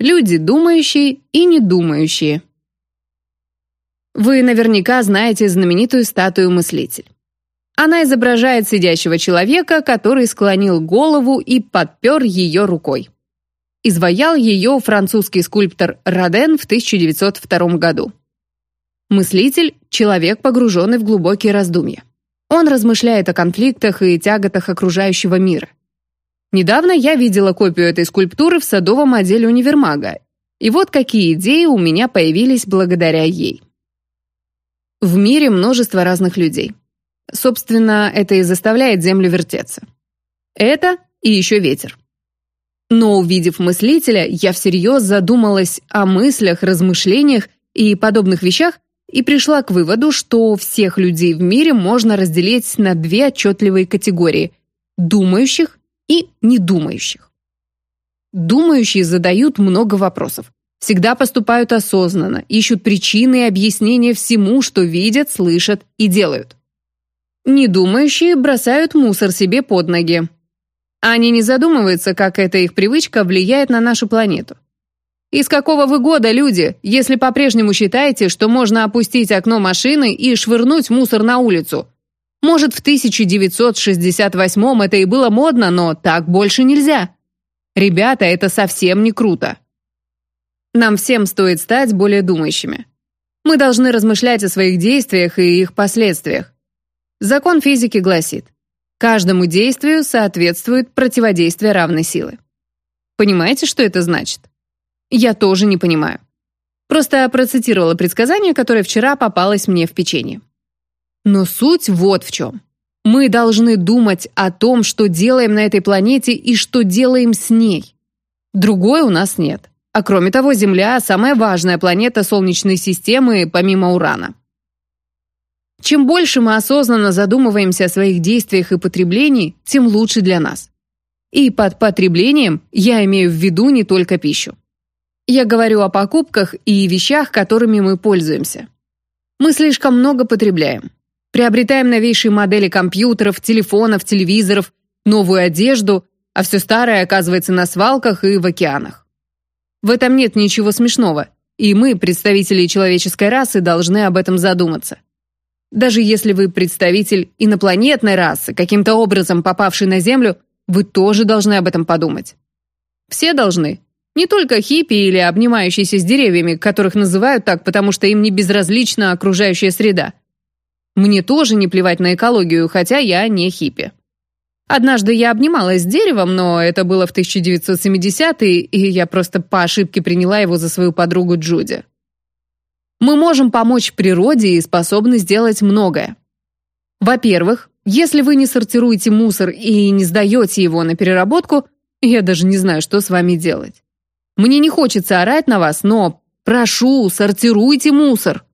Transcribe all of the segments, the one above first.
Люди думающие и не думающие. Вы наверняка знаете знаменитую статую «Мыслитель». Она изображает сидящего человека, который склонил голову и подпер ее рукой. Изваял ее французский скульптор Роден в 1902 году. Мыслитель – человек, погруженный в глубокие раздумья. Он размышляет о конфликтах и тяготах окружающего мира. Недавно я видела копию этой скульптуры в садовом отделе универмага, и вот какие идеи у меня появились благодаря ей. В мире множество разных людей. Собственно, это и заставляет Землю вертеться. Это и еще ветер. Но увидев мыслителя, я всерьез задумалась о мыслях, размышлениях и подобных вещах и пришла к выводу, что всех людей в мире можно разделить на две отчетливые категории – думающих и недумающих. Думающие задают много вопросов, всегда поступают осознанно, ищут причины и объяснения всему, что видят, слышат и делают. Недумающие бросают мусор себе под ноги. Они не задумываются, как эта их привычка влияет на нашу планету. Из какого вы года, люди, если по-прежнему считаете, что можно опустить окно машины и швырнуть мусор на улицу? Может, в 1968 это и было модно, но так больше нельзя. Ребята, это совсем не круто. Нам всем стоит стать более думающими. Мы должны размышлять о своих действиях и их последствиях. Закон физики гласит, каждому действию соответствует противодействие равной силы. Понимаете, что это значит? Я тоже не понимаю. Просто процитировала предсказание, которое вчера попалось мне в печенье. Но суть вот в чем. Мы должны думать о том, что делаем на этой планете и что делаем с ней. Другой у нас нет. А кроме того, Земля – самая важная планета Солнечной системы, помимо Урана. Чем больше мы осознанно задумываемся о своих действиях и потреблении, тем лучше для нас. И под потреблением я имею в виду не только пищу. Я говорю о покупках и вещах, которыми мы пользуемся. Мы слишком много потребляем. Приобретаем новейшие модели компьютеров, телефонов, телевизоров, новую одежду, а все старое оказывается на свалках и в океанах. В этом нет ничего смешного, и мы, представители человеческой расы, должны об этом задуматься. Даже если вы представитель инопланетной расы, каким-то образом попавший на Землю, вы тоже должны об этом подумать. Все должны, не только хиппи или обнимающиеся с деревьями, которых называют так, потому что им не безразлична окружающая среда. Мне тоже не плевать на экологию, хотя я не хиппи. Однажды я обнималась с деревом, но это было в 1970-е, и я просто по ошибке приняла его за свою подругу Джуди. Мы можем помочь природе и способны сделать многое. Во-первых, если вы не сортируете мусор и не сдаете его на переработку, я даже не знаю, что с вами делать. Мне не хочется орать на вас, но прошу, сортируйте мусор.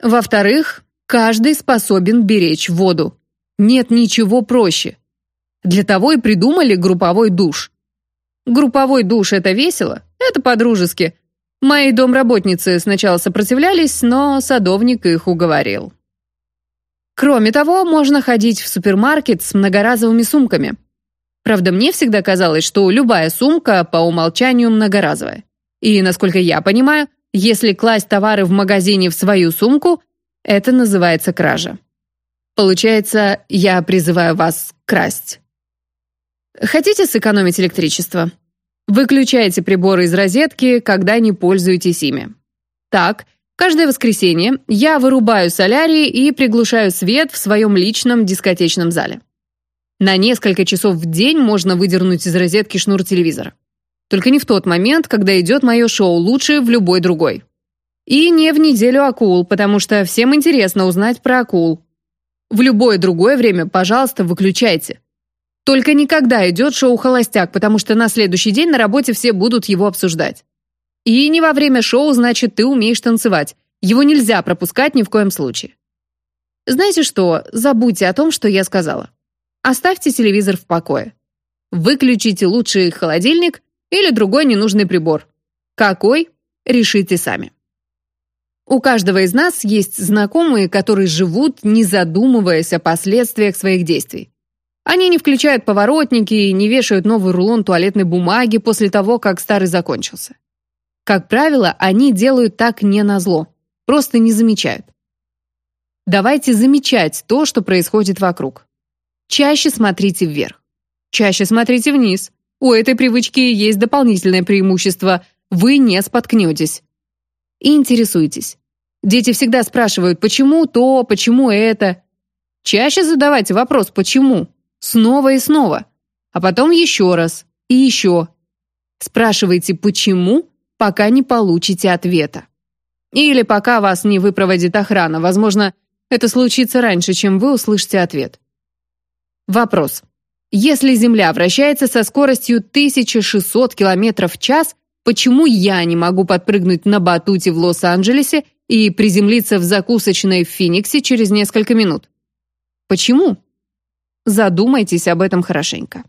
Во-вторых, каждый способен беречь воду. Нет ничего проще. Для того и придумали групповой душ. Групповой душ – это весело, это по-дружески. Мои домработницы сначала сопротивлялись, но садовник их уговорил. Кроме того, можно ходить в супермаркет с многоразовыми сумками – Правда, мне всегда казалось, что любая сумка по умолчанию многоразовая. И, насколько я понимаю, если класть товары в магазине в свою сумку, это называется кража. Получается, я призываю вас красть. Хотите сэкономить электричество? Выключайте приборы из розетки, когда не пользуетесь ими. Так, каждое воскресенье я вырубаю солярий и приглушаю свет в своем личном дискотечном зале. На несколько часов в день можно выдернуть из розетки шнур телевизора. Только не в тот момент, когда идет мое шоу, лучше в любой другой. И не в неделю акул, потому что всем интересно узнать про акул. В любое другое время, пожалуйста, выключайте. Только никогда идет шоу «Холостяк», потому что на следующий день на работе все будут его обсуждать. И не во время шоу, значит, ты умеешь танцевать. Его нельзя пропускать ни в коем случае. Знаете что, забудьте о том, что я сказала. Оставьте телевизор в покое. Выключите лучший холодильник или другой ненужный прибор. Какой? Решите сами. У каждого из нас есть знакомые, которые живут, не задумываясь о последствиях своих действий. Они не включают поворотники и не вешают новый рулон туалетной бумаги после того, как старый закончился. Как правило, они делают так не назло, просто не замечают. Давайте замечать то, что происходит вокруг. Чаще смотрите вверх. Чаще смотрите вниз. У этой привычки есть дополнительное преимущество – вы не споткнетесь. И интересуйтесь. Дети всегда спрашивают, почему то, почему это. Чаще задавайте вопрос «почему?» снова и снова, а потом еще раз и еще. Спрашивайте «почему?», пока не получите ответа. Или пока вас не выпроводит охрана. Возможно, это случится раньше, чем вы услышите ответ. Вопрос. Если Земля вращается со скоростью 1600 км в час, почему я не могу подпрыгнуть на батуте в Лос-Анджелесе и приземлиться в закусочной в Финиксе через несколько минут? Почему? Задумайтесь об этом хорошенько.